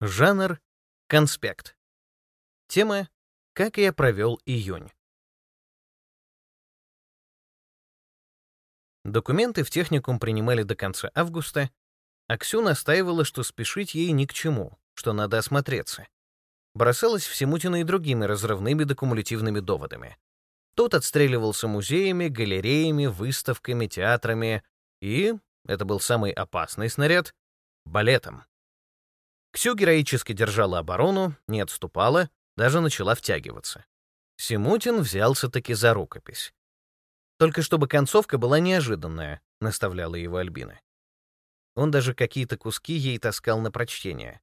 Жанр — конспект. Тема — как я провел июнь. Документы в техникум принимали до конца августа, а Ксю настаивала, что спешить ей ни к чему, что надо осмотреться. Бросалась в Семутина и другими разрывными докумулятивными доводами. Тот отстреливался музеями, галереями, выставками, театрами и, это был самый опасный снаряд, балетом. Ксю героически держала оборону, не отступала, даже начала втягиваться. Симутин взялся-таки за рукопись. Только чтобы концовка была неожиданная, наставляла его Альбина. Он даже какие-то куски ей таскал на прочтение.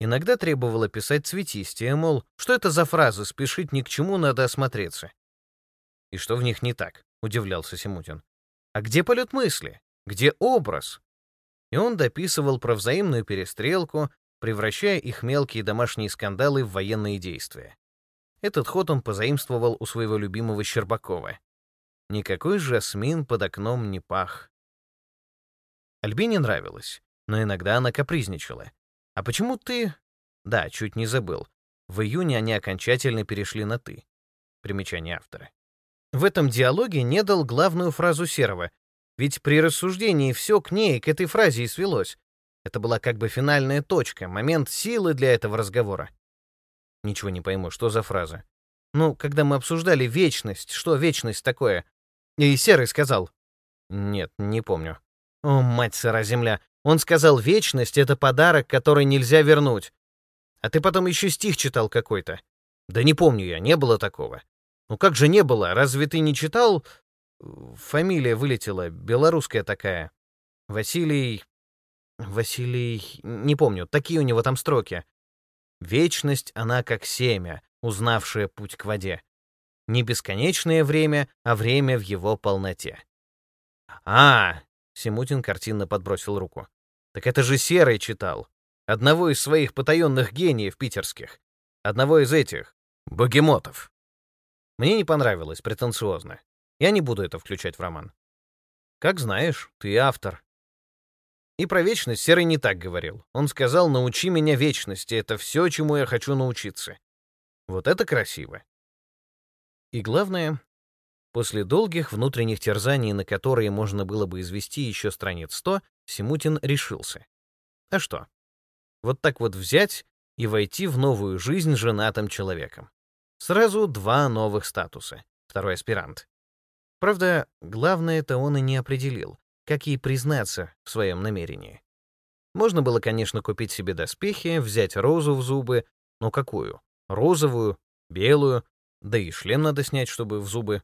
Иногда требовала писать цветистее, мол, что это за фразы, спешить ни к чему, надо осмотреться. И что в них не так, удивлялся Симутин. А где полет мысли? Где образ? И он дописывал про взаимную перестрелку, превращая их мелкие домашние скандалы в военные действия. Этот ход он позаимствовал у своего любимого Щербакова. Никакой жасмин под окном не пах. Альбине нравилось, но иногда она капризничала. «А почему ты...» Да, чуть не забыл. В июне они окончательно перешли на «ты». Примечание автора. В этом диалоге не дал главную фразу Серова, ведь при рассуждении все к ней, к этой фразе и свелось. Это была как бы финальная точка, момент силы для этого разговора. Ничего не пойму, что за фраза. Ну, когда мы обсуждали вечность, что вечность такое? И Серый сказал. Нет, не помню. О, мать сыра земля. Он сказал, вечность — это подарок, который нельзя вернуть. А ты потом еще стих читал какой-то. Да не помню я, не было такого. Ну как же не было? Разве ты не читал? Фамилия вылетела, белорусская такая. Василий... Василий... Не помню, такие у него там строки. Вечность, она как семя, узнавшее путь к воде. Не бесконечное время, а время в его полноте. А, Симутин картинно подбросил руку. Так это же Серый читал. Одного из своих потаенных гениев питерских. Одного из этих, богемотов. Мне не понравилось, претенциозно. Я не буду это включать в роман. Как знаешь, ты автор. И про вечность Серый не так говорил. Он сказал, научи меня вечности, это все, чему я хочу научиться. Вот это красиво. И главное, после долгих внутренних терзаний, на которые можно было бы извести еще страниц сто, Симутин решился. А что? Вот так вот взять и войти в новую жизнь женатым человеком. Сразу два новых статуса. Второй аспирант. Правда, главное-то он и не определил как ей признаться в своем намерении. Можно было, конечно, купить себе доспехи, взять розу в зубы, но какую? Розовую, белую, да и шлем надо снять, чтобы в зубы.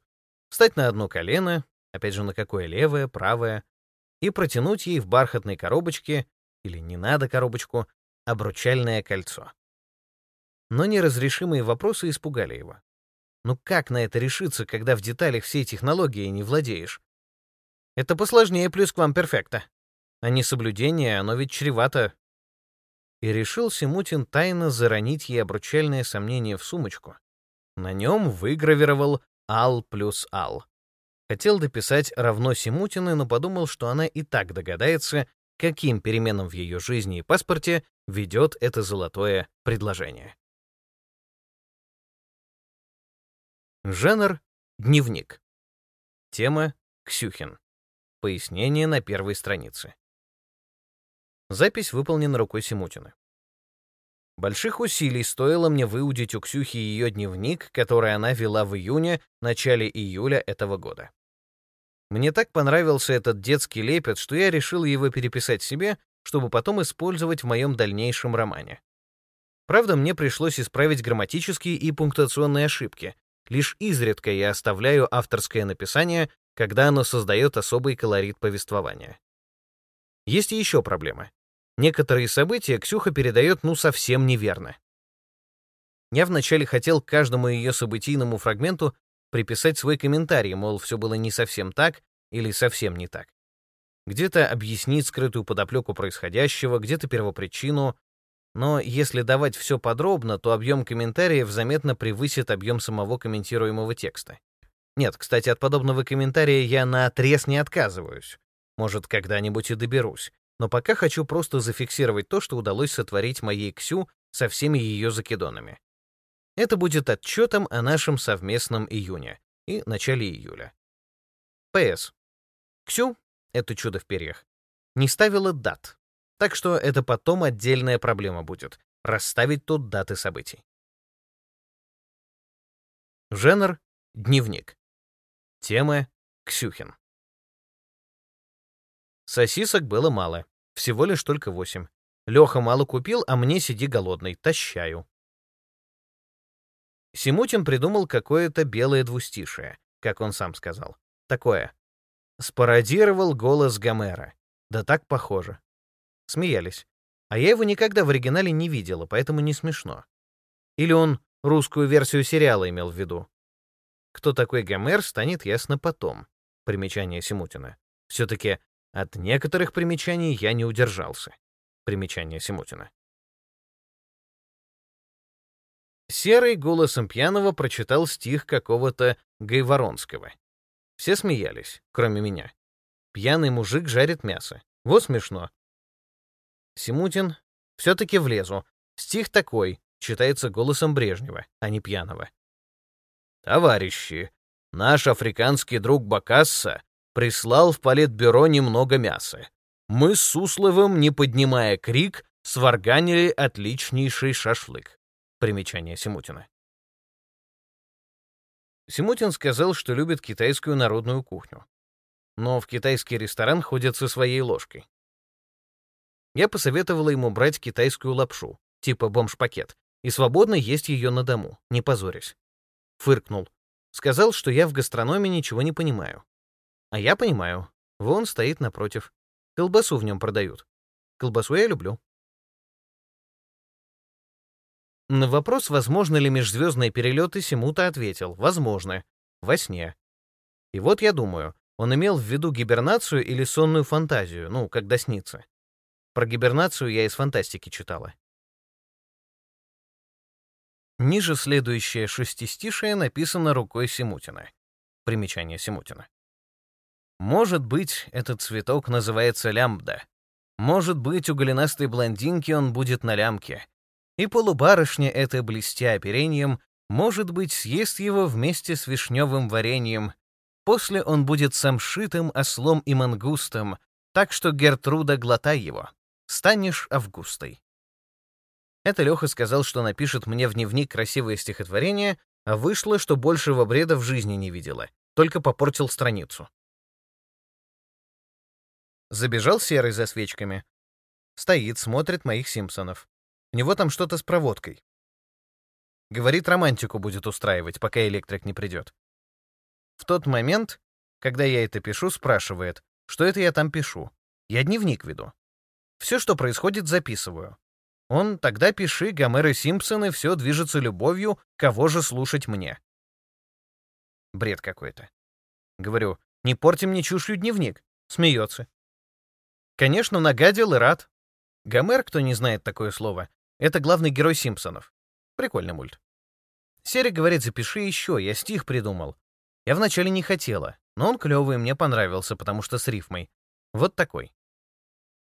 Встать на одно колено, опять же, на какое левое, правое, и протянуть ей в бархатной коробочке, или не надо коробочку, обручальное кольцо. Но неразрешимые вопросы испугали его. Ну как на это решиться, когда в деталях всей технологии не владеешь? Это посложнее плюс к вам перфекта. А не соблюдение, оно ведь чревато. И решил Симутин тайно заронить ей обручальное сомнение в сумочку. На нем выгравировал «Ал плюс Ал». Хотел дописать равно Симутины, но подумал, что она и так догадается, каким переменам в ее жизни и паспорте ведет это золотое предложение. Жанр — дневник. Тема — Ксюхин. Пояснение на первой странице. Запись выполнена рукой Симутина. Больших усилий стоило мне выудить у Ксюхи ее дневник, который она вела в июне, начале июля этого года. Мне так понравился этот детский лепет, что я решил его переписать себе, чтобы потом использовать в моем дальнейшем романе. Правда, мне пришлось исправить грамматические и пунктуационные ошибки. Лишь изредка я оставляю авторское написание, когда оно создает особый колорит повествования. Есть и еще проблема. Некоторые события Ксюха передает ну совсем неверно. Я вначале хотел каждому ее событийному фрагменту приписать свой комментарий, мол, все было не совсем так или совсем не так. Где-то объяснить скрытую подоплеку происходящего, где-то первопричину, но если давать все подробно, то объем комментариев заметно превысит объем самого комментируемого текста. Нет, кстати, от подобного комментария я на отрез не отказываюсь. Может, когда-нибудь и доберусь. но пока хочу просто зафиксировать то, что удалось сотворить моей Ксю со всеми ее закидонами. Это будет отчетом о нашем совместном июне и начале июля. П.С. Ксю, это чудо в перьях, не ставила дат, так что это потом отдельная проблема будет — расставить тут даты событий. Жанр — дневник. Тема — Ксюхин. Сосисок было мало, всего лишь только восемь. Леха мало купил, а мне сиди голодный, тащаю. Симутин придумал какое-то белое двустишее, как он сам сказал. Такое. Спародировал голос Гомера. Да так похоже. Смеялись. А я его никогда в оригинале не видела, поэтому не смешно. Или он русскую версию сериала имел в виду. Кто такой Гомер, станет ясно потом. Примечание Симутина. Все-таки от некоторых примечаний я не удержался. Примечание Симутина. Серый голосом пьяного прочитал стих какого-то Гайворонского. Все смеялись, кроме меня. Пьяный мужик жарит мясо. Вот смешно. Симутин все-таки влезу. Стих такой, читается голосом Брежнева, а не пьяного. «Товарищи, наш африканский друг Бакасса прислал в политбюро немного мяса. Мы с Сусловым, не поднимая крик, сварганили отличнейший шашлык. Примечание Симутина. Симутин сказал, что любит китайскую народную кухню. Но в китайский ресторан ходят со своей ложкой. Я посоветовала ему брать китайскую лапшу, типа бомж-пакет, и свободно есть ее на дому, не позорясь. Фыркнул. Сказал, что я в гастрономе ничего не понимаю. А я понимаю. Вон стоит напротив. Колбасу в нем продают. Колбасу я люблю. На вопрос, возможно ли межзвездные перелеты, Симута ответил «возможно, во сне». И вот я думаю, он имел в виду гибернацию или сонную фантазию, ну, когда снится. Про гибернацию я из фантастики читала. Ниже следующее шестистишее написано рукой Симутина. Примечание Симутина. Может быть, этот цветок называется лямбда. Может быть, у голенастой блондинки он будет на лямке и полубарышня эта, блестя оперением, может быть, съест его вместе с вишневым вареньем. После он будет самшитым ослом и мангустом, так что, Гертруда, глотай его. Станешь Августой. Это Леха сказал, что напишет мне в дневник красивое стихотворение, а вышло, что большего бреда в жизни не видела, только попортил страницу. Забежал Серый за свечками. Стоит, смотрит моих Симпсонов. У него там что-то с проводкой. Говорит, романтику будет устраивать, пока электрик не придет. В тот момент, когда я это пишу, спрашивает, что это я там пишу. Я дневник веду. Все, что происходит, записываю. Он, тогда пиши, Гомер и все движется любовью, кого же слушать мне? Бред какой-то. Говорю, не порти мне чушью дневник. Смеется. Конечно, нагадил и рад. Гомер, кто не знает такое слово, это главный герой Симпсонов. Прикольный мульт. Серик говорит, запиши еще, я стих придумал. Я вначале не хотела, но он клевый, мне понравился, потому что с рифмой. Вот такой.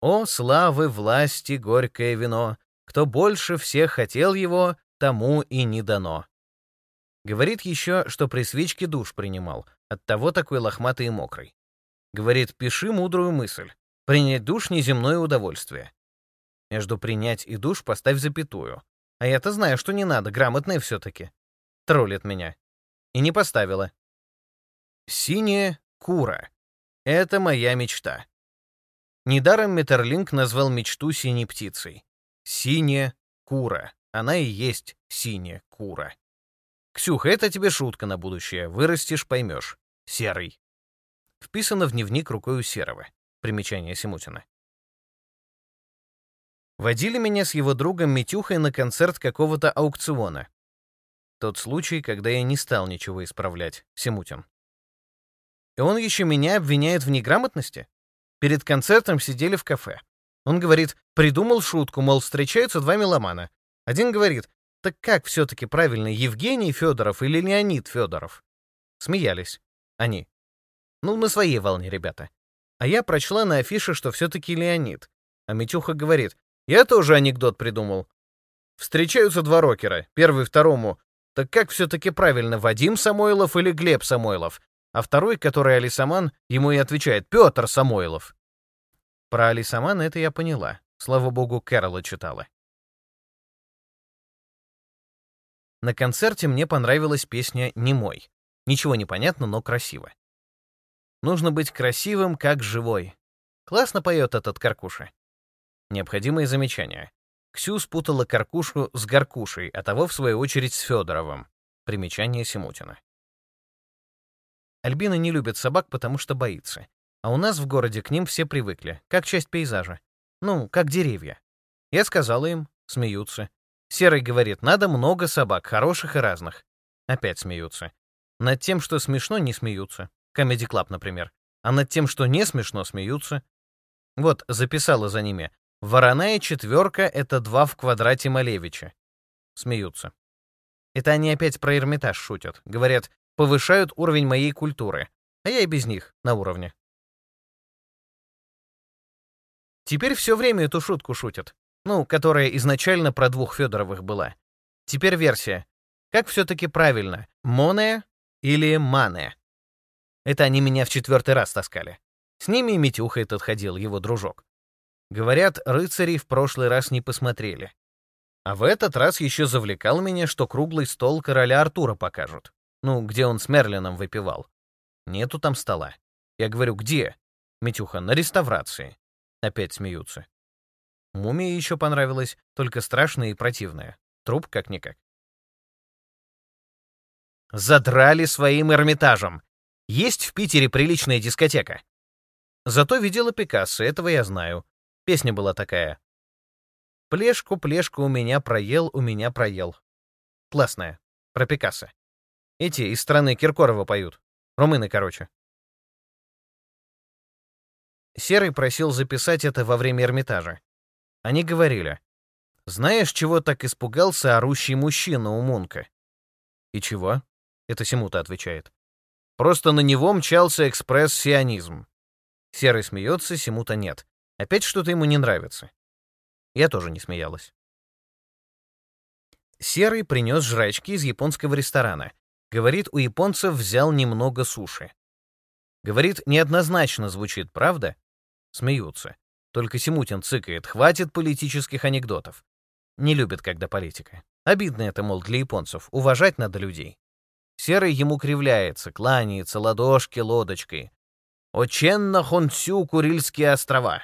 «О, славы, власти, горькое вино! Кто больше всех хотел его, тому и не дано». Говорит еще, что при свечке душ принимал, оттого такой лохматый и мокрый. Говорит, пиши мудрую мысль. Принять душ — неземное удовольствие. Между принять и душ поставь запятую. А я-то знаю, что не надо, грамотная все-таки. Троллит меня. И не поставила. Синяя кура. Это моя мечта. Недаром Метерлинк назвал мечту синей птицей. Синяя кура. Она и есть синяя кура. Ксюха, это тебе шутка на будущее. Вырастешь, поймешь. Серый. Вписано в дневник рукой у Серого. Примечание Симутина. Водили меня с его другом Митюхой на концерт какого-то аукциона. Тот случай, когда я не стал ничего исправлять, Симутин. И он еще меня обвиняет в неграмотности? Перед концертом сидели в кафе. Он говорит, придумал шутку, мол, встречаются два меломана. Один говорит, так как все-таки правильно, Евгений Федоров или Леонид Федоров? Смеялись. Они. Ну, на своей волне, ребята. А я прочла на афише, что все-таки Леонид. А Митюха говорит, я тоже анекдот придумал. Встречаются два рокера, первый второму. Так как все-таки правильно, Вадим Самойлов или Глеб Самойлов? А второй, который Алисаман, ему и отвечает, Петр Самойлов. Про Алисаман это я поняла. Слава богу, Кэрола читала. На концерте мне понравилась песня «Не мой». Ничего не понятно, но красиво. Нужно быть красивым, как живой. Классно поет этот Каркуша. Необходимые замечания. Ксю спутала Каркушу с Гаркушей, а того, в свою очередь, с Федоровым. Примечание Симутина. Альбина не любит собак, потому что боится. А у нас в городе к ним все привыкли, как часть пейзажа. Ну, как деревья. Я сказала им, смеются. Серый говорит, надо много собак, хороших и разных. Опять смеются. Над тем, что смешно, не смеются. Comedy Club, например. А над тем, что не смешно, смеются. Вот, записала за ними. Вороная четверка — это два в квадрате Малевича. Смеются. Это они опять про Эрмитаж шутят. Говорят, повышают уровень моей культуры. А я и без них на уровне. Теперь все время эту шутку шутят. Ну, которая изначально про двух Федоровых была. Теперь версия. Как все-таки правильно, Моне или Мане? Это они меня в четвертый раз таскали. С ними и Митюха этот ходил, его дружок. Говорят, рыцари в прошлый раз не посмотрели. А в этот раз еще завлекал меня, что круглый стол короля Артура покажут. Ну, где он с Мерлином выпивал. Нету там стола. Я говорю, где? Митюха, на реставрации. Опять смеются. Мумия еще понравилась, только страшная и противная. Труп как-никак. Задрали своим Эрмитажем. Есть в Питере приличная дискотека. Зато видела Пикассо, этого я знаю. Песня была такая. Плешку, плешку у меня проел, у меня проел. Классная. Про Пикассо. Эти из страны Киркорова поют. Румыны, короче. Серый просил записать это во время Эрмитажа. Они говорили, «Знаешь, чего так испугался орущий мужчина у Мунка?» «И чего?» — это Симута отвечает. «Просто на него мчался экспресс-сионизм». Серый смеется, Симута нет. Опять что-то ему не нравится. Я тоже не смеялась. Серый принес жрачки из японского ресторана. Говорит, у японцев взял немного суши. Говорит, неоднозначно звучит, правда? Смеются. Только Симутин цыкает, хватит политических анекдотов. Не любит, когда политика. Обидно это, мол, для японцев. Уважать надо людей. Серый ему кривляется, кланяется, ладошки лодочкой. Оченно Хонсю Курильские острова.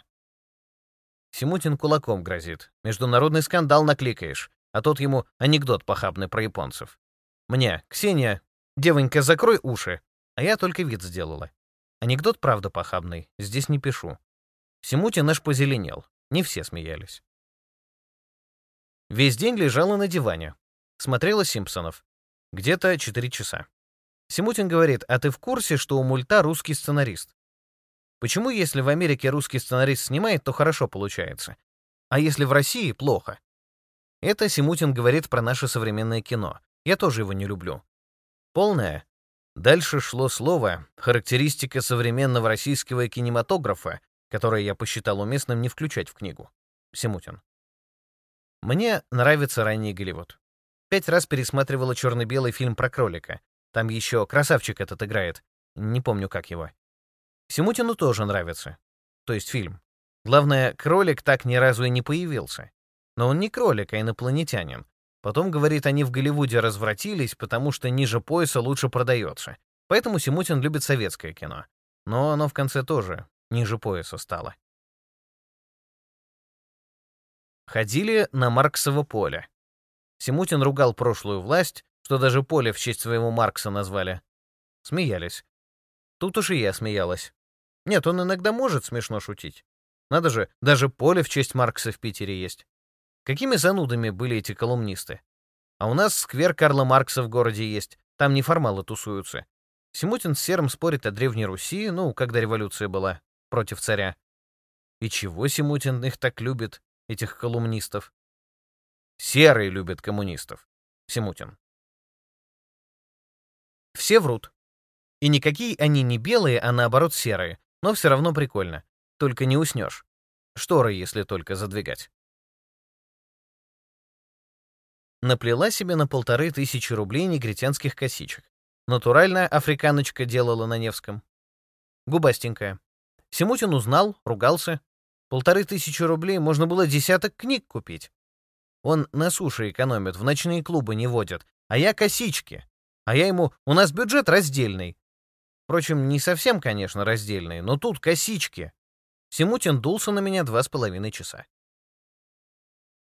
Симутин кулаком грозит. Международный скандал накликаешь, а тот ему анекдот похабный про японцев. Мне, Ксения, девонька, закрой уши. А я только вид сделала. Анекдот, правда, похабный, здесь не пишу. Симути наш позеленел. Не все смеялись. Весь день лежала на диване. Смотрела «Симпсонов». Где-то 4 часа. Симутин говорит, а ты в курсе, что у мульта русский сценарист? Почему, если в Америке русский сценарист снимает, то хорошо получается? А если в России — плохо? Это Симутин говорит про наше современное кино. Я тоже его не люблю. Полное. Дальше шло слово «характеристика современного российского кинематографа», которое я посчитал уместным не включать в книгу. Симутин. Мне нравится ранний Голливуд. Пять раз пересматривала черно-белый фильм про кролика. Там еще красавчик этот играет. Не помню, как его. Симутину тоже нравится. То есть фильм. Главное, кролик так ни разу и не появился. Но он не кролик, а инопланетянин. Потом, говорит, они в Голливуде развратились, потому что ниже пояса лучше продается. Поэтому Симутин любит советское кино. Но оно в конце тоже ниже пояса стало. Ходили на Марксово поле. Симутин ругал прошлую власть, что даже поле в честь своего Маркса назвали. Смеялись. Тут уж и я смеялась. Нет, он иногда может смешно шутить. Надо же, даже поле в честь Маркса в Питере есть. Какими занудами были эти колумнисты? А у нас сквер Карла Маркса в городе есть, там неформалы тусуются. Симутин с Серым спорит о Древней Руси, ну, когда революция была против царя. И чего Симутин их так любит, этих колумнистов? Серый любит коммунистов. Симутин. Все врут. И никакие они не белые, а наоборот серые, но все равно прикольно. Только не уснешь. Шторы, если только задвигать. Наплела себе на полторы тысячи рублей негритянских косичек. Натуральная африканочка делала на Невском. Губастенькая. Симутин узнал, ругался. Полторы тысячи рублей можно было десяток книг купить. Он на суше экономит, в ночные клубы не водит, а я косички. А я ему, у нас бюджет раздельный. Впрочем, не совсем, конечно, раздельный, но тут косички. Симутин дулся на меня два с половиной часа.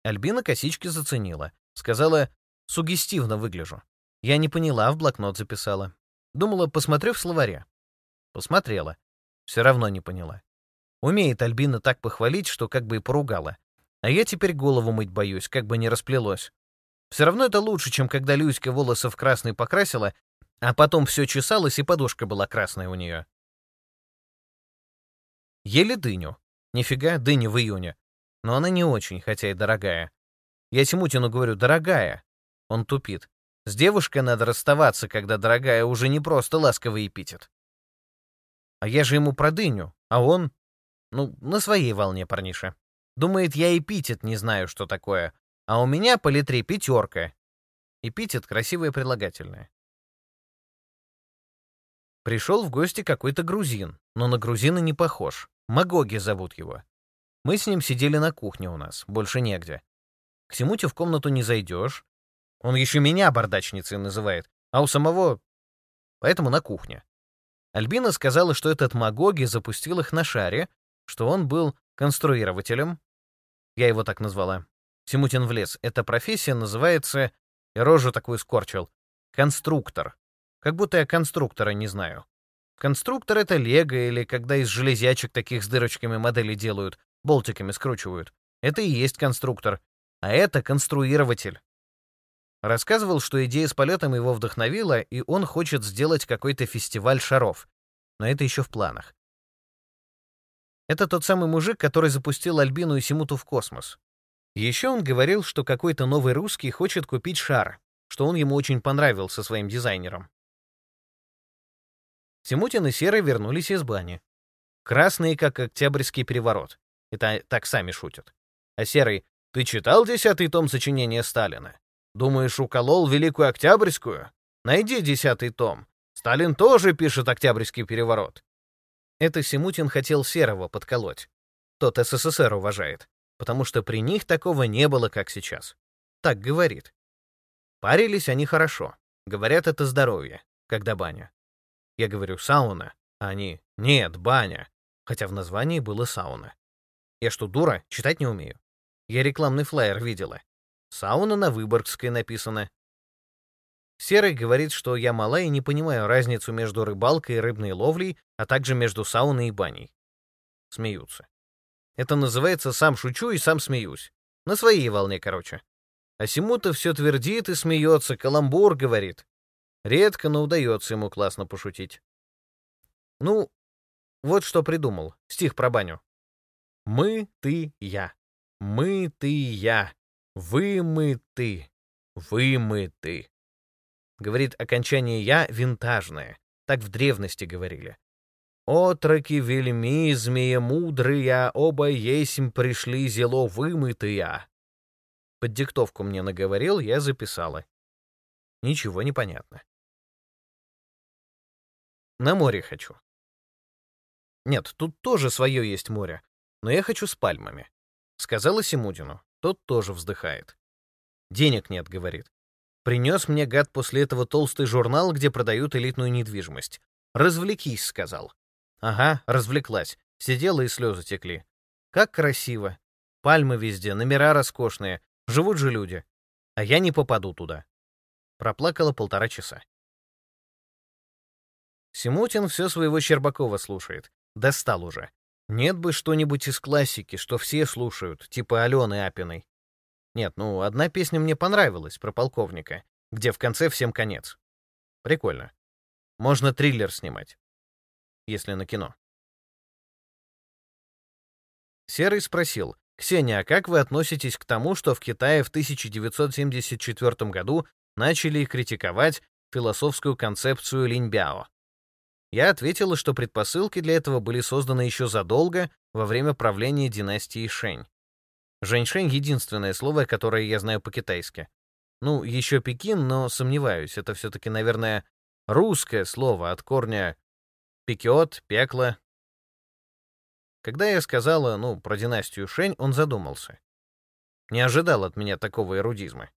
Альбина косички заценила. Сказала, сугестивно выгляжу. Я не поняла, в блокнот записала. Думала, посмотрю в словаре. Посмотрела. Все равно не поняла. Умеет Альбина так похвалить, что как бы и поругала. А я теперь голову мыть боюсь, как бы не расплелось. Все равно это лучше, чем когда Люська волосы в красный покрасила, а потом все чесалось, и подушка была красная у нее. Ели дыню. Нифига, дыня в июне. Но она не очень, хотя и дорогая. Я Тимутину говорю, дорогая. Он тупит. С девушкой надо расставаться, когда дорогая уже не просто ласковый эпитет. А я же ему про дыню, а он... Ну, на своей волне, парниша. Думает, я эпитет не знаю, что такое. А у меня по литре пятерка. Эпитет — красивое прилагательное. Пришел в гости какой-то грузин, но на грузина не похож. Магоги зовут его. Мы с ним сидели на кухне у нас, больше негде. К Симуте в комнату не зайдешь. Он еще меня бардачницей называет, а у самого... Поэтому на кухне. Альбина сказала, что этот Магоги запустил их на шаре, что он был конструирователем. Я его так назвала. Симутин влез. Эта профессия называется... Я рожу такую скорчил. Конструктор. Как будто я конструктора не знаю. Конструктор — это лего, или когда из железячек таких с дырочками модели делают, болтиками скручивают. Это и есть конструктор а это конструирователь. Рассказывал, что идея с полетом его вдохновила, и он хочет сделать какой-то фестиваль шаров. Но это еще в планах. Это тот самый мужик, который запустил Альбину и Симуту в космос. Еще он говорил, что какой-то новый русский хочет купить шар, что он ему очень понравился своим дизайнером. Симутин и Серый вернулись из бани. Красные, как Октябрьский переворот. Это так сами шутят. А Серый, ты читал десятый том сочинения Сталина? Думаешь, уколол Великую Октябрьскую? Найди десятый том. Сталин тоже пишет Октябрьский переворот. Это Симутин хотел Серого подколоть. Тот СССР уважает, потому что при них такого не было, как сейчас. Так говорит. Парились они хорошо. Говорят, это здоровье, когда баня. Я говорю «сауна», а они «нет, баня», хотя в названии было «сауна». Я что, дура? Читать не умею. Я рекламный флаер видела. Сауна на Выборгской написано. Серый говорит, что я мала и не понимаю разницу между рыбалкой и рыбной ловлей, а также между сауной и баней. Смеются. Это называется «сам шучу и сам смеюсь». На своей волне, короче. А Симута все твердит и смеется, каламбур говорит. Редко, но удается ему классно пошутить. Ну, вот что придумал. Стих про баню. «Мы, ты, я». Мытыя, вымыты, вымыты. Говорит, окончание «я» винтажное. Так в древности говорили. Отроки вельми, змея мудрые, оба есмь пришли зело вымытыя. Под диктовку мне наговорил, я записала. Ничего не понятно. На море хочу. Нет, тут тоже свое есть море, но я хочу с пальмами. Сказала Симудину. Тот тоже вздыхает. Денег нет, говорит. Принес мне гад после этого толстый журнал, где продают элитную недвижимость. Развлекись, сказал. Ага, развлеклась. Сидела и слезы текли. Как красиво. Пальмы везде, номера роскошные. Живут же люди. А я не попаду туда. Проплакала полтора часа. Симутин все своего Щербакова слушает. Достал уже. Нет бы что-нибудь из классики, что все слушают, типа Алены Апиной. Нет, ну, одна песня мне понравилась, про полковника, где в конце всем конец. Прикольно. Можно триллер снимать. Если на кино. Серый спросил, «Ксения, а как вы относитесь к тому, что в Китае в 1974 году начали критиковать философскую концепцию Линьбяо?» Я ответила, что предпосылки для этого были созданы еще задолго, во время правления династии Шэнь. Женьшень — единственное слово, которое я знаю по-китайски. Ну, еще Пекин, но сомневаюсь, это все-таки, наверное, русское слово от корня «пекет», «пекло». Когда я сказала, ну, про династию Шэнь, он задумался. Не ожидал от меня такого эрудизма.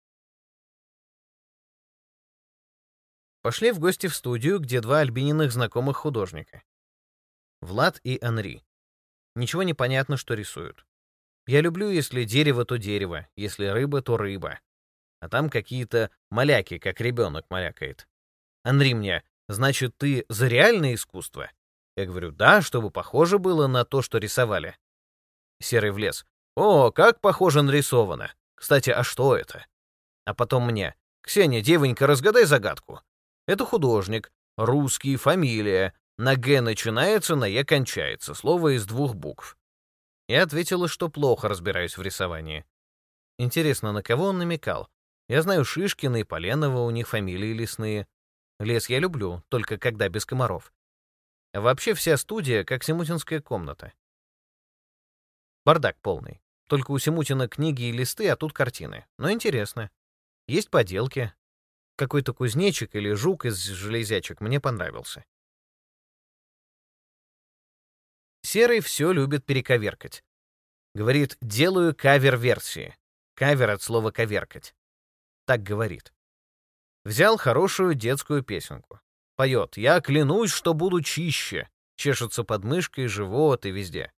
Пошли в гости в студию, где два альбининых знакомых художника. Влад и Анри. Ничего не понятно, что рисуют. Я люблю, если дерево, то дерево, если рыба, то рыба. А там какие-то маляки, как ребенок малякает. Анри мне, значит, ты за реальное искусство? Я говорю, да, чтобы похоже было на то, что рисовали. Серый в лес. О, как похоже нарисовано. Кстати, а что это? А потом мне. Ксения, девонька, разгадай загадку. Это художник, русский, фамилия. На «Г» начинается, на «Е» кончается. Слово из двух букв. Я ответила, что плохо разбираюсь в рисовании. Интересно, на кого он намекал? Я знаю Шишкина и Поленова, у них фамилии лесные. Лес я люблю, только когда без комаров. А вообще вся студия как Симутинская комната. Бардак полный. Только у Симутина книги и листы, а тут картины. Но интересно. Есть поделки, какой-то кузнечик или жук из железячек мне понравился. Серый все любит перековеркать. Говорит, делаю кавер-версии. Кавер от слова коверкать. Так говорит. Взял хорошую детскую песенку. Поет «Я клянусь, что буду чище», чешется под мышкой, живот и везде.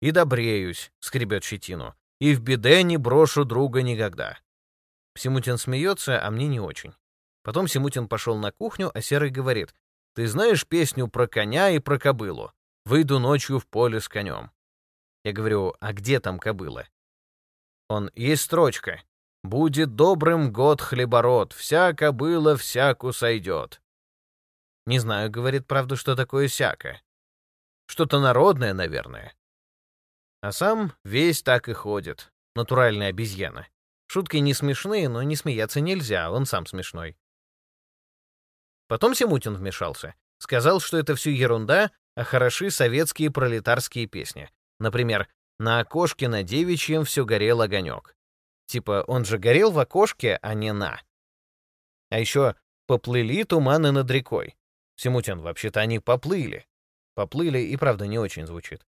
«И добреюсь», — скребет щетину, «и в беде не брошу друга никогда». Симутин смеется, а мне не очень. Потом Симутин пошел на кухню, а Серый говорит, «Ты знаешь песню про коня и про кобылу? Выйду ночью в поле с конем». Я говорю, «А где там кобыла?» Он, «Есть строчка. Будет добрым год хлебород, вся кобыла всяку сойдет». Не знаю, говорит, правда, что такое всяко. Что-то народное, наверное. А сам весь так и ходит. Натуральная обезьяна. Шутки не смешные, но не смеяться нельзя, он сам смешной. Потом Симутин вмешался. Сказал, что это все ерунда, а хороши советские пролетарские песни. Например, «На окошке на девичьем все горел огонек». Типа, он же горел в окошке, а не на. А еще «Поплыли туманы над рекой». Симутин, вообще-то они поплыли. Поплыли и правда не очень звучит.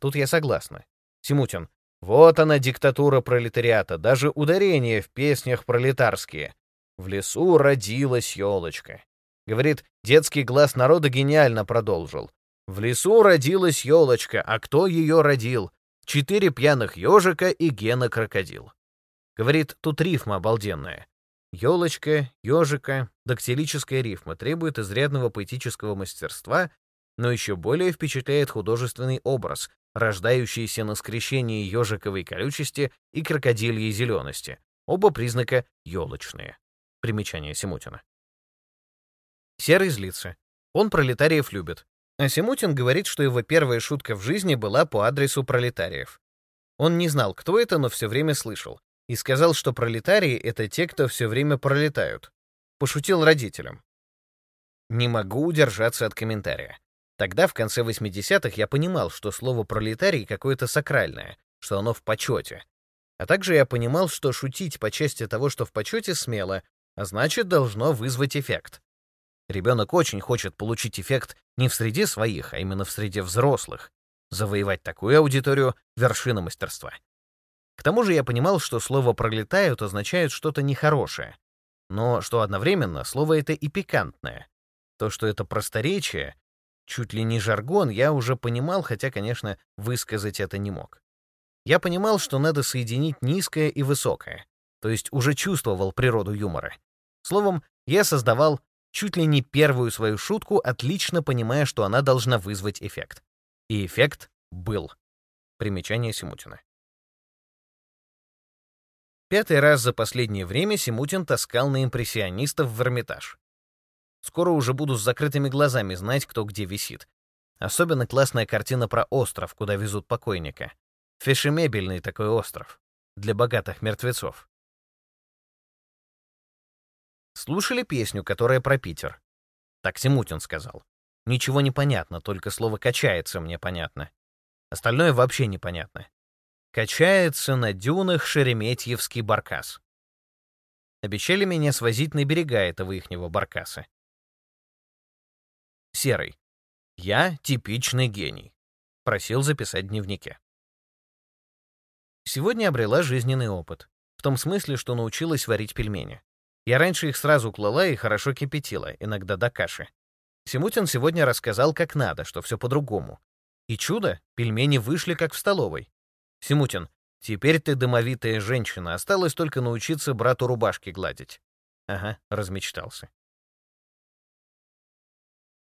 Тут я согласна. Симутин, вот она диктатура пролетариата, даже ударения в песнях пролетарские. В лесу родилась елочка. Говорит, детский глаз народа гениально продолжил. В лесу родилась елочка, а кто ее родил? Четыре пьяных ежика и Гена крокодил. Говорит, тут рифма обалденная. Елочка, ежика, дактилическая рифма требует изрядного поэтического мастерства, но еще более впечатляет художественный образ, рождающийся на скрещении ежиковой колючести и крокодильей зелености. Оба признака елочные. Примечание Симутина. Серый злится. Он пролетариев любит. А Симутин говорит, что его первая шутка в жизни была по адресу пролетариев. Он не знал, кто это, но все время слышал. И сказал, что пролетарии — это те, кто все время пролетают. Пошутил родителям. Не могу удержаться от комментария. Тогда, в конце 80-х, я понимал, что слово «пролетарий» какое-то сакральное, что оно в почете. А также я понимал, что шутить по части того, что в почете, смело, а значит, должно вызвать эффект. Ребенок очень хочет получить эффект не в среде своих, а именно в среде взрослых. Завоевать такую аудиторию — вершина мастерства. К тому же я понимал, что слово «пролетают» означает что-то нехорошее, но что одновременно слово это и пикантное. То, что это просторечие, чуть ли не жаргон, я уже понимал, хотя, конечно, высказать это не мог. Я понимал, что надо соединить низкое и высокое, то есть уже чувствовал природу юмора. Словом, я создавал чуть ли не первую свою шутку, отлично понимая, что она должна вызвать эффект. И эффект был. Примечание Симутина. Пятый раз за последнее время Симутин таскал на импрессионистов в Эрмитаж. Скоро уже буду с закрытыми глазами знать, кто где висит. Особенно классная картина про остров, куда везут покойника. Фешемебельный такой остров. Для богатых мертвецов. Слушали песню, которая про Питер. Так Симутин сказал. Ничего не понятно, только слово «качается» мне понятно. Остальное вообще непонятно. Качается на дюнах Шереметьевский баркас. Обещали меня свозить на берега этого ихнего баркаса. Серый. Я типичный гений. Просил записать в дневнике. Сегодня обрела жизненный опыт. В том смысле, что научилась варить пельмени. Я раньше их сразу клала и хорошо кипятила, иногда до каши. Симутин сегодня рассказал, как надо, что все по-другому. И чудо, пельмени вышли как в столовой. Симутин, теперь ты домовитая женщина, осталось только научиться брату рубашки гладить. Ага, размечтался.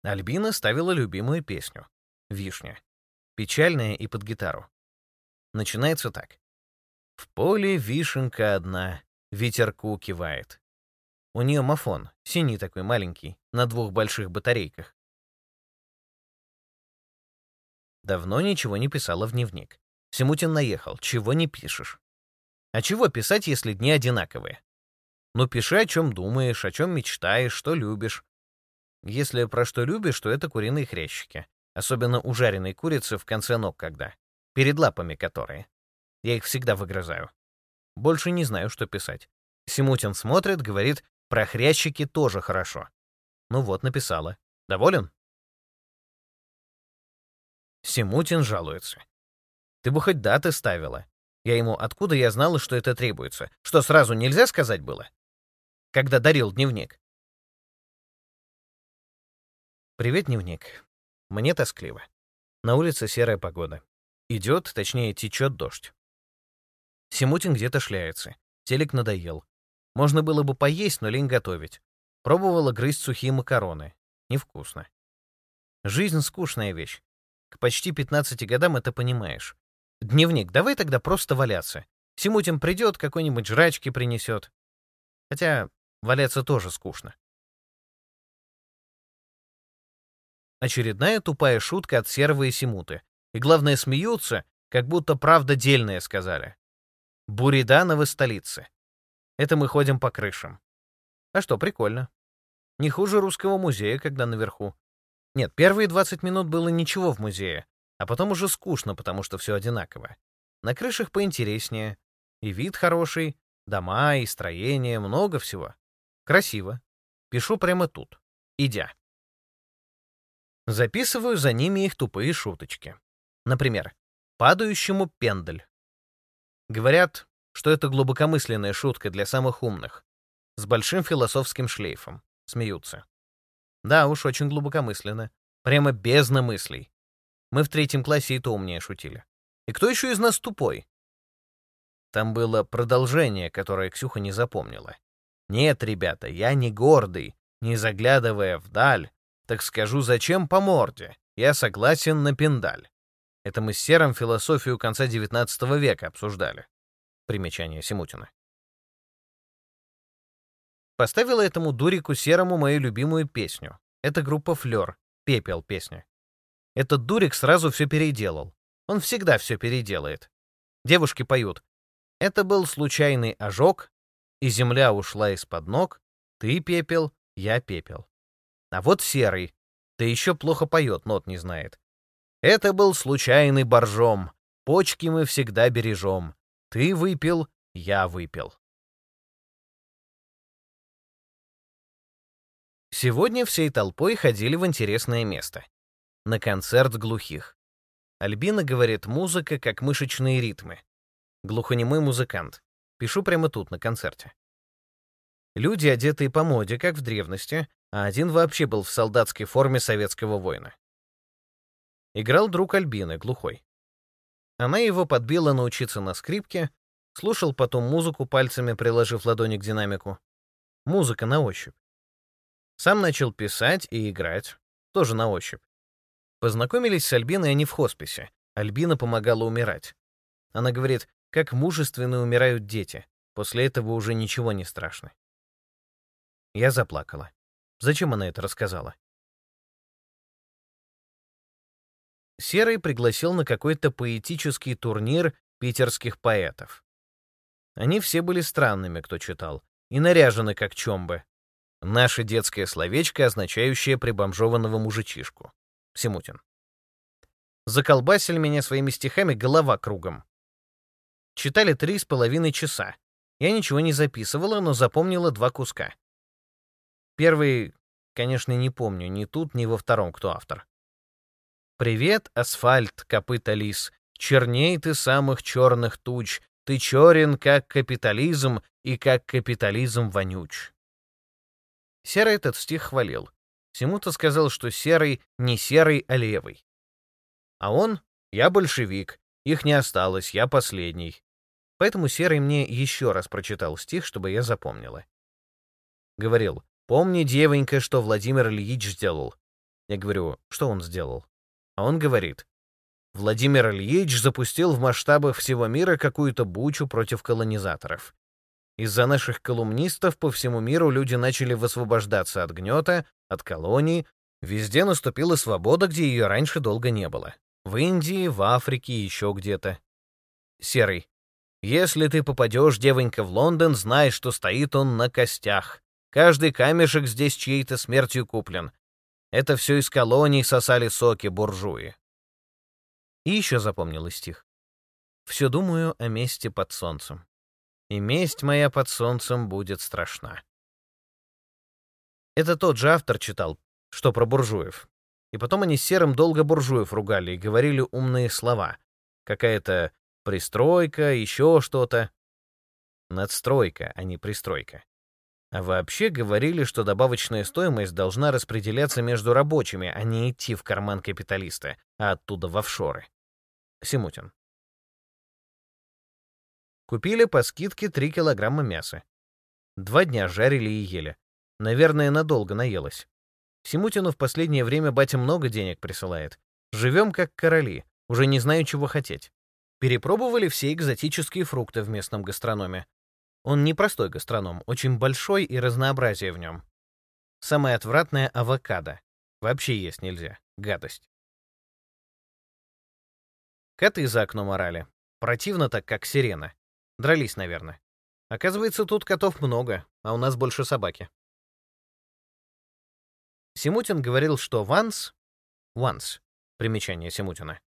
Альбина ставила любимую песню «Вишня». Печальная и под гитару. Начинается так. «В поле вишенка одна, ветерку кивает». У нее мафон, синий такой маленький, на двух больших батарейках. Давно ничего не писала в дневник. Симутин наехал. Чего не пишешь? А чего писать, если дни одинаковые? Ну, пиши, о чем думаешь, о чем мечтаешь, что любишь. Если про что любишь, то это куриные хрящики. Особенно у жареной курицы в конце ног когда перед лапами которые. Я их всегда выгрызаю. Больше не знаю, что писать. Симутин смотрит, говорит, про хрящики тоже хорошо. Ну вот, написала. Доволен? Симутин жалуется. Ты бы хоть даты ставила. Я ему, откуда я знала, что это требуется? Что, сразу нельзя сказать было? Когда дарил дневник. Привет, дневник. Мне тоскливо. На улице серая погода. Идет, точнее, течет дождь. Симутин где-то шляется. Телек надоел. Можно было бы поесть, но лень готовить. Пробовала грызть сухие макароны. Невкусно. Жизнь — скучная вещь. К почти 15 годам это понимаешь. Дневник, давай тогда просто валяться. Симутин придет, какой-нибудь жрачки принесет. Хотя валяться тоже скучно. Очередная тупая шутка от Серого и Симуты. И главное, смеются, как будто правда дельное сказали. Буридановы столицы. Это мы ходим по крышам. А что, прикольно. Не хуже русского музея, когда наверху. Нет, первые 20 минут было ничего в музее, а потом уже скучно, потому что все одинаково. На крышах поинтереснее. И вид хороший, дома, и строения, много всего. Красиво. Пишу прямо тут, идя. Записываю за ними их тупые шуточки. Например, падающему пендель. Говорят, что это глубокомысленная шутка для самых умных, с большим философским шлейфом. Смеются. Да уж, очень глубокомысленно. Прямо бездна мыслей. Мы в третьем классе и то умнее шутили. И кто еще из нас тупой? Там было продолжение, которое Ксюха не запомнила. Нет, ребята, я не гордый, не заглядывая вдаль, так скажу, зачем по морде? Я согласен на пендаль. Это мы с Серым философию конца XIX века обсуждали. Примечание Симутина. Поставила этому дурику Серому мою любимую песню. Это группа «Флёр», «Пепел» песня. Этот дурик сразу все переделал. Он всегда все переделает. Девушки поют. Это был случайный ожог, и земля ушла из-под ног. Ты пепел, я пепел. А вот серый. Да еще плохо поет, нот не знает. Это был случайный боржом. Почки мы всегда бережем. Ты выпил, я выпил. Сегодня всей толпой ходили в интересное место. На концерт глухих. Альбина говорит, музыка как мышечные ритмы. Глухонемой музыкант. Пишу прямо тут, на концерте. Люди, одетые по моде, как в древности, а один вообще был в солдатской форме советского воина. Играл друг Альбины, глухой. Она его подбила научиться на скрипке, слушал потом музыку, пальцами приложив ладони к динамику. Музыка на ощупь. Сам начал писать и играть, тоже на ощупь. Познакомились с Альбиной они в хосписе. Альбина помогала умирать. Она говорит, как мужественно умирают дети. После этого уже ничего не страшно. Я заплакала. Зачем она это рассказала? Серый пригласил на какой-то поэтический турнир питерских поэтов. Они все были странными, кто читал, и наряжены как чомбы. Наше детское словечко, означающее прибомжованного мужичишку. Симутин. Заколбасили меня своими стихами голова кругом. Читали три с половиной часа. Я ничего не записывала, но запомнила два куска. Первый, конечно, не помню ни тут, ни во втором, кто автор. «Привет, асфальт, копыта лис, черней ты самых черных туч, ты черен, как капитализм, и как капитализм вонюч». Серый этот стих хвалил. Сему-то сказал, что серый не серый, а левый. А он — я большевик, их не осталось, я последний. Поэтому Серый мне еще раз прочитал стих, чтобы я запомнила. Говорил, помни, девонька, что Владимир Ильич сделал. Я говорю, что он сделал? А он говорит, Владимир Ильич запустил в масштабах всего мира какую-то бучу против колонизаторов. Из-за наших колумнистов по всему миру люди начали высвобождаться от гнета, от колоний. Везде наступила свобода, где ее раньше долго не было. В Индии, в Африке, еще где-то. Серый. Если ты попадешь, девонька, в Лондон, знай, что стоит он на костях. Каждый камешек здесь чьей-то смертью куплен. Это все из колоний сосали соки буржуи. И еще запомнил стих. Все думаю о месте под солнцем. И месть моя под солнцем будет страшна. Это тот же автор читал, что про буржуев. И потом они с Серым долго буржуев ругали и говорили умные слова. Какая-то пристройка, еще что-то. Надстройка, а не пристройка. А вообще говорили, что добавочная стоимость должна распределяться между рабочими, а не идти в карман капиталиста, а оттуда в офшоры. Симутин. Купили по скидке 3 килограмма мяса. Два дня жарили и ели. Наверное, надолго наелась. Симутину в последнее время батя много денег присылает. Живем как короли, уже не знаю, чего хотеть. Перепробовали все экзотические фрукты в местном гастрономе. Он не простой гастроном, очень большой и разнообразие в нем. Самое отвратное — авокадо. Вообще есть нельзя. Гадость. Коты за окном орали. Противно так, как сирена. Дрались, наверное. Оказывается, тут котов много, а у нас больше собаки. Симутин говорил, что «Ванс» — «Once» — примечание Симутина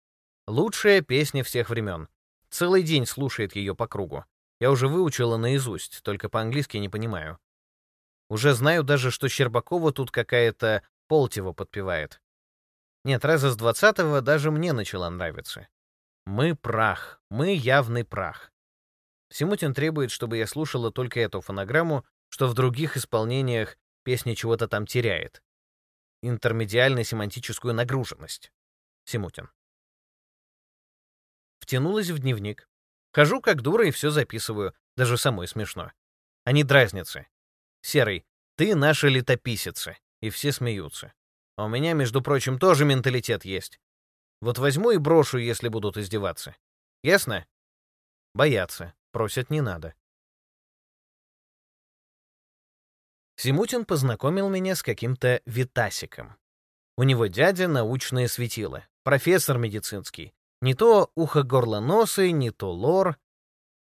Лучшая песня всех времен. Целый день слушает ее по кругу. Я уже выучила наизусть, только по-английски не понимаю. Уже знаю даже, что Щербакова тут какая-то Полтева подпевает. Нет, раза с двадцатого даже мне начала нравиться. Мы прах, мы явный прах. Симутин требует, чтобы я слушала только эту фонограмму, что в других исполнениях песня чего-то там теряет. Интермедиально-семантическую нагруженность. Симутин втянулась в дневник. Хожу как дура и все записываю, даже самой смешно. Они дразнятся. Серый, ты наша летописица. И все смеются. А у меня, между прочим, тоже менталитет есть. Вот возьму и брошу, если будут издеваться. Ясно? Боятся. Просят не надо. Симутин познакомил меня с каким-то Витасиком. У него дядя научное светило, профессор медицинский, не то ухо-горло-носы, не то лор.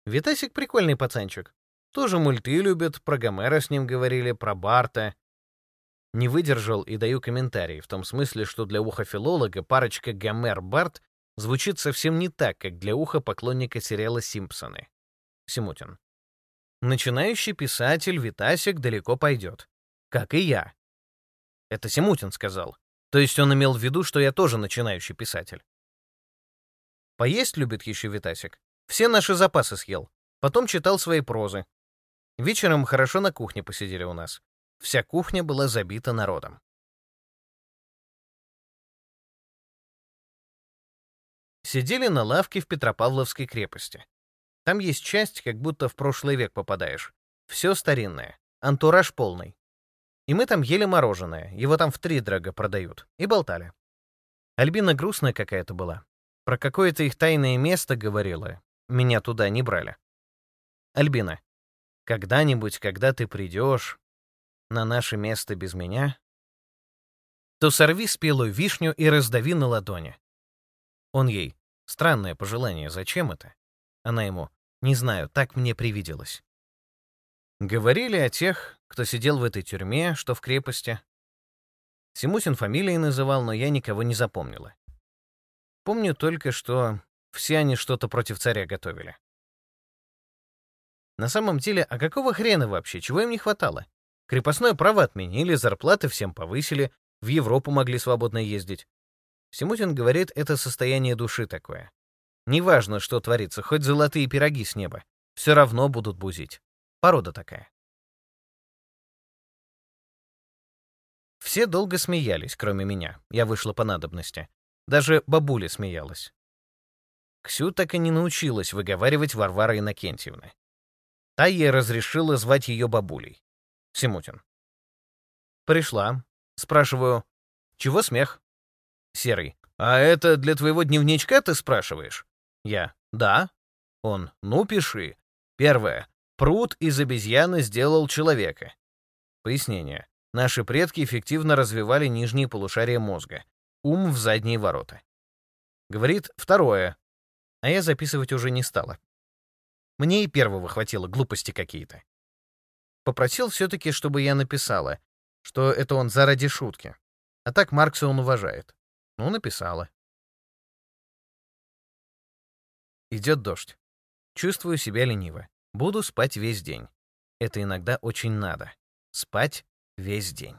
Витасик прикольный пацанчик. Тоже мульты любит, про Гомера с ним говорили, про Барта. Не выдержал и даю комментарий, в том смысле, что для уха филолога парочка Гомер-Барт звучит совсем не так, как для уха поклонника сериала «Симпсоны». Симутин. Начинающий писатель Витасик далеко пойдет. Как и я. Это Симутин сказал. То есть он имел в виду, что я тоже начинающий писатель. Поесть любит еще Витасик. Все наши запасы съел. Потом читал свои прозы. Вечером хорошо на кухне посидели у нас. Вся кухня была забита народом. Сидели на лавке в Петропавловской крепости. Там есть часть, как будто в прошлый век попадаешь. Все старинное, антураж полный. И мы там ели мороженое, его там в три дорого продают, и болтали. Альбина грустная какая-то была. Про какое-то их тайное место говорила. Меня туда не брали. Альбина, когда-нибудь, когда ты придешь на наше место без меня, то сорви спелую вишню и раздави на ладони. Он ей. Странное пожелание, зачем это? Она ему. Не знаю, так мне привиделось. Говорили о тех, кто сидел в этой тюрьме, что в крепости. Симусин фамилии называл, но я никого не запомнила. Помню только, что все они что-то против царя готовили. На самом деле, а какого хрена вообще? Чего им не хватало? Крепостное право отменили, зарплаты всем повысили, в Европу могли свободно ездить. Симутин говорит, это состояние души такое. Неважно, что творится, хоть золотые пироги с неба, все равно будут бузить. Порода такая. Все долго смеялись, кроме меня. Я вышла по надобности. Даже бабуля смеялась. Ксю так и не научилась выговаривать Варвара Иннокентьевна. Та ей разрешила звать ее бабулей. Симутин. Пришла. Спрашиваю, чего смех? Серый. А это для твоего дневничка ты спрашиваешь? Я. Да. Он. Ну, пиши. Первое. Пруд из обезьяны сделал человека. Пояснение. Наши предки эффективно развивали нижние полушария мозга. Ум в задние ворота. Говорит второе. А я записывать уже не стала. Мне и первого хватило, глупости какие-то. Попросил все-таки, чтобы я написала, что это он заради шутки. А так Маркса он уважает. Ну, написала. Идет дождь. Чувствую себя лениво. Буду спать весь день. Это иногда очень надо. Спать весь день.